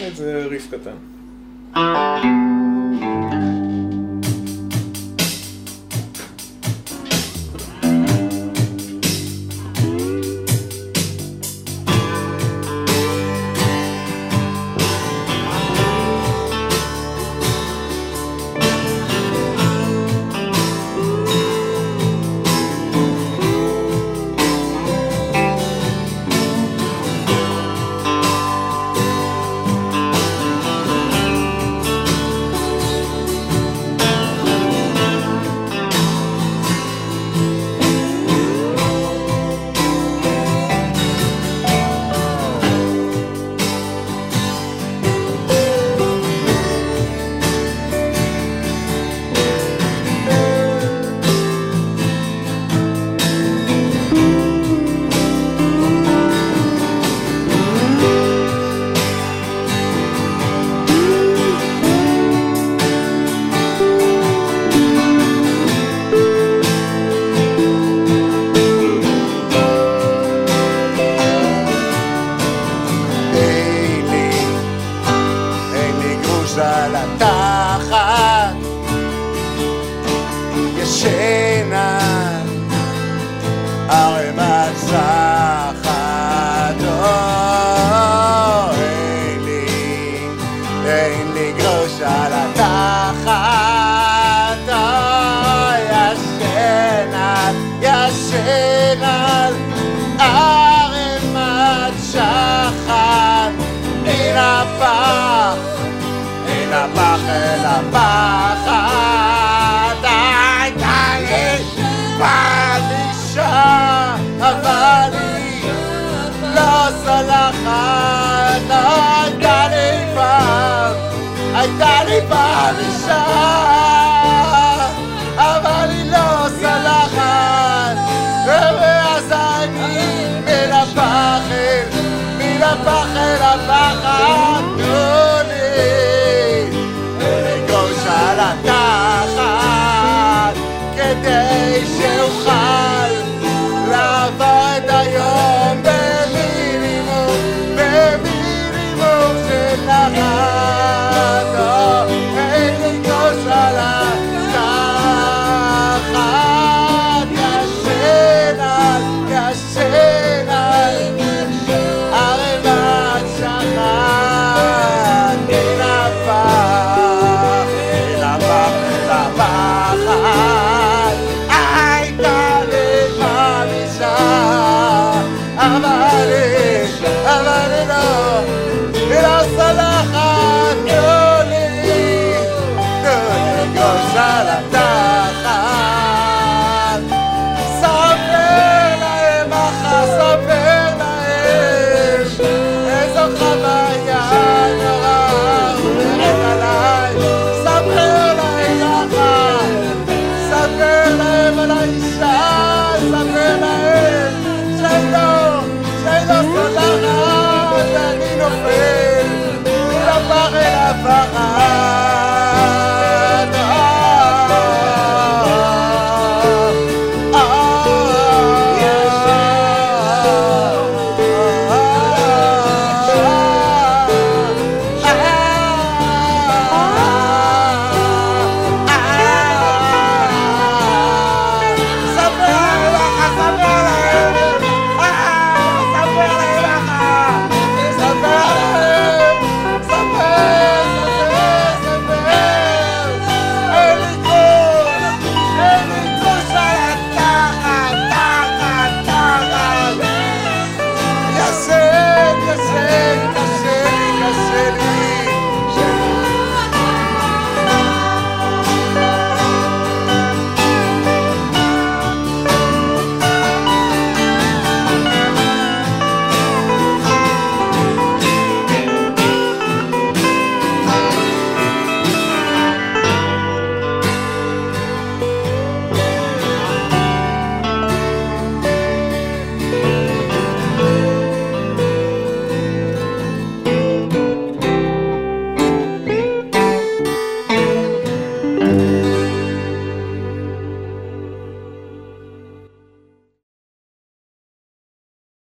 Это Це там. אין לי גרוש על התחת, או, ישנה, ישנה ערימת שחת. מן הפח, מן הפח אל הפחד. I got it by the side. amaré, amaré no, pero salah, a no salah.